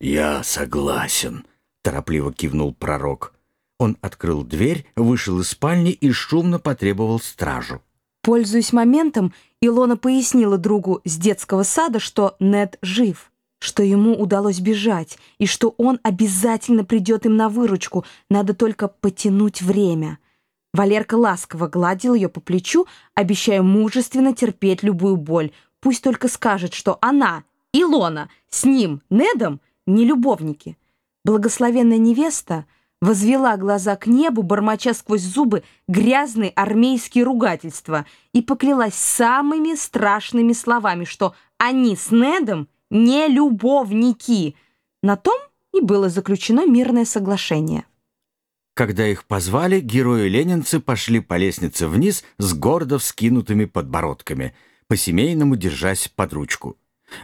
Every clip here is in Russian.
«Я согласен», — торопливо кивнул пророк. Он открыл дверь, вышел из спальни и шумно потребовал стражу. Пользуясь моментом, Илона пояснила другу с детского сада, что Нед жив, что ему удалось бежать, и что он обязательно придет им на выручку, надо только потянуть время. Валерка ласково гладил ее по плечу, обещая мужественно терпеть любую боль. Пусть только скажет, что она, Илона, с ним, Недом, не любовники. Благословенная невеста — возвела глаза к небу, бормоча сквозь зубы грязные армейские ругательства и поклялась самыми страшными словами, что они с Недом не любовники. На том и было заключено мирное соглашение. Когда их позвали, герои-ленинцы пошли по лестнице вниз с гордо вскинутыми подбородками, по-семейному держась под ручку.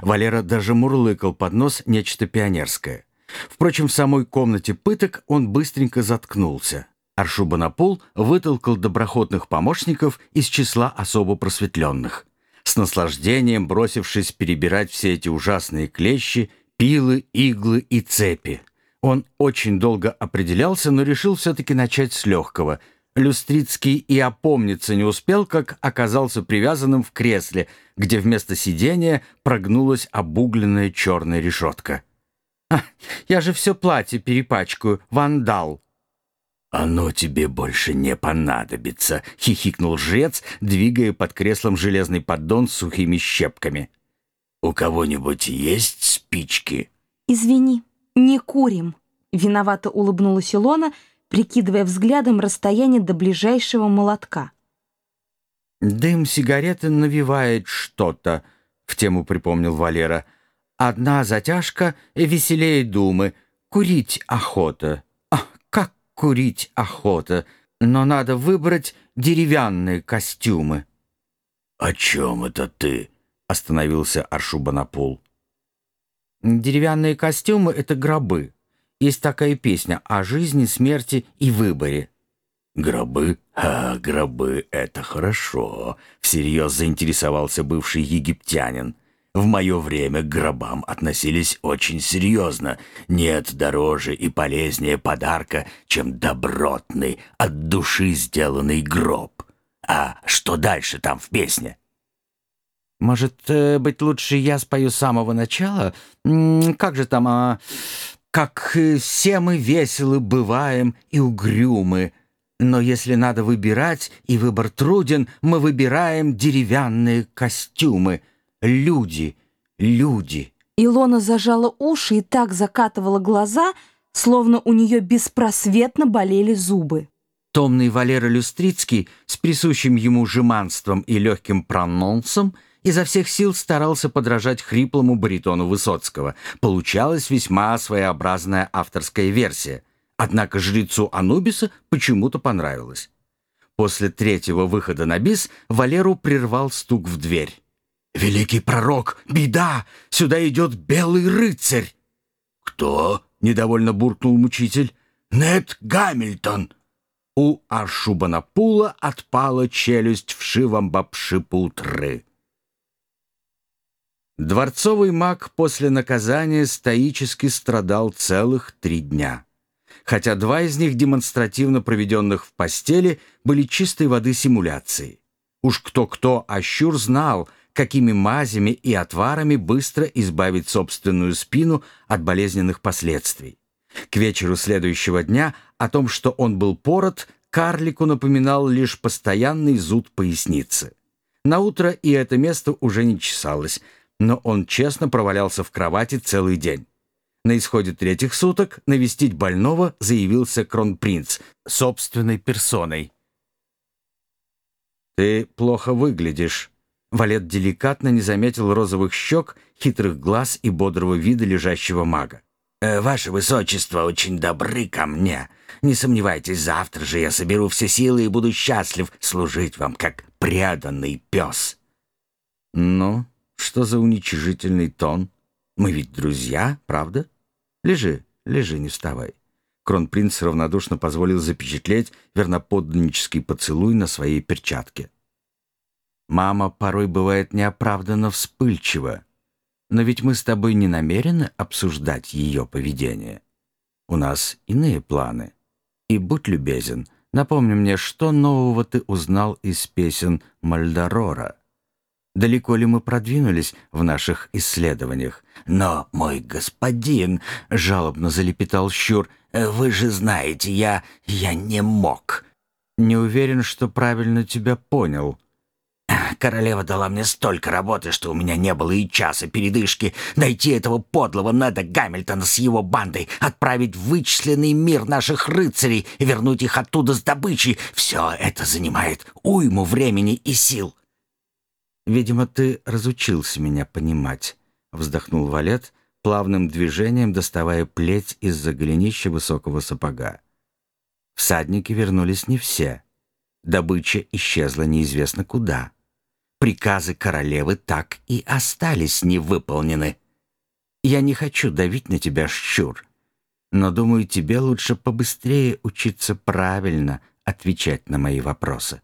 Валера даже мурлыкал под нос нечто пионерское. Впрочем, в самой комнате пыток он быстренько заткнулся. Аршубанапул вытолкал доброходных помощников из числа особо просветленных. С наслаждением бросившись перебирать все эти ужасные клещи, пилы, иглы и цепи. Он очень долго определялся, но решил все-таки начать с легкого. Люстрицкий и опомниться не успел, как оказался привязанным в кресле, где вместо сидения прогнулась обугленная черная решетка. А, я же все платье перепачкаю, вандал!» «Оно тебе больше не понадобится», — хихикнул жрец, двигая под креслом железный поддон с сухими щепками. «У кого-нибудь есть спички?» «Извини, не курим», — виновато улыбнулась Илона, прикидывая взглядом расстояние до ближайшего молотка. «Дым сигареты навевает что-то», — в тему припомнил Валера — Одна затяжка веселее думы. Курить охота. Ах, как курить охота. Но надо выбрать деревянные костюмы. «О чем это ты?» — остановился Аршубанапул. «Деревянные костюмы — это гробы. Есть такая песня о жизни, смерти и выборе». «Гробы? А, гробы — это хорошо», — всерьез заинтересовался бывший египтянин. В мое время к гробам относились очень серьезно. Нет дороже и полезнее подарка, чем добротный, от души сделанный гроб. А что дальше там в песне? Может э, быть, лучше я спою с самого начала? Как же там, а... Как э, все мы веселы бываем и угрюмы, но если надо выбирать, и выбор труден, мы выбираем деревянные костюмы — Люди, люди. Илона зажала уши и так закатывала глаза, словно у нее беспросветно болели зубы. Томный Валера Люстрицкий с присущим ему жеманством и легким прононсом изо всех сил старался подражать хриплому баритону Высоцкого. Получалась весьма своеобразная авторская версия. Однако жрецу Анубиса почему-то понравилось. После третьего выхода на бис Валеру прервал стук в дверь. «Великий пророк! Беда! Сюда идет белый рыцарь!» «Кто?» — недовольно буркнул мучитель. «Нед Гамильтон!» У Аршубанапула отпала челюсть в шивом бабшипутры. Дворцовый маг после наказания стоически страдал целых три дня. Хотя два из них, демонстративно проведенных в постели, были чистой воды симуляцией. Уж кто-кто, а Щур знал — какими мазями и отварами быстро избавить собственную спину от болезненных последствий. К вечеру следующего дня о том, что он был пород, карлику напоминал лишь постоянный зуд поясницы. Наутро и это место уже не чесалось, но он честно провалялся в кровати целый день. На исходе третьих суток навестить больного заявился кронпринц собственной персоной. «Ты плохо выглядишь», Валет деликатно не заметил розовых щек, хитрых глаз и бодрого вида лежащего мага. «Э, «Ваше Высочество очень добры ко мне. Не сомневайтесь, завтра же я соберу все силы и буду счастлив служить вам, как преданный пес». «Ну, что за уничижительный тон? Мы ведь друзья, правда? Лежи, лежи, не вставай». Кронпринц равнодушно позволил запечатлеть верноподданнический поцелуй на своей перчатке. Мама порой бывает неоправданно вспыльчива. Но ведь мы с тобой не намерены обсуждать ее поведение. У нас иные планы. И будь любезен, напомни мне, что нового ты узнал из песен Мальдорора. Далеко ли мы продвинулись в наших исследованиях? Но, мой господин, — жалобно залепетал Щур, — вы же знаете, я... я не мог. Не уверен, что правильно тебя понял. Королева дала мне столько работы, что у меня не было и часа передышки. Найти этого подлого Неда Гамильтона с его бандой, отправить в вычисленный мир наших рыцарей вернуть их оттуда с добычей — все это занимает уйму времени и сил. «Видимо, ты разучился меня понимать», — вздохнул Валет, плавным движением доставая плеть из-за голенища высокого сапога. Всадники вернулись не все. Добыча исчезла неизвестно куда. Приказы королевы так и остались невыполнены. Я не хочу давить на тебя, щур, но думаю, тебе лучше побыстрее учиться правильно отвечать на мои вопросы.